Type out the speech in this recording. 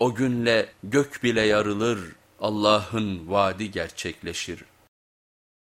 O günle gök bile yarılır, Allah'ın vaadi gerçekleşir.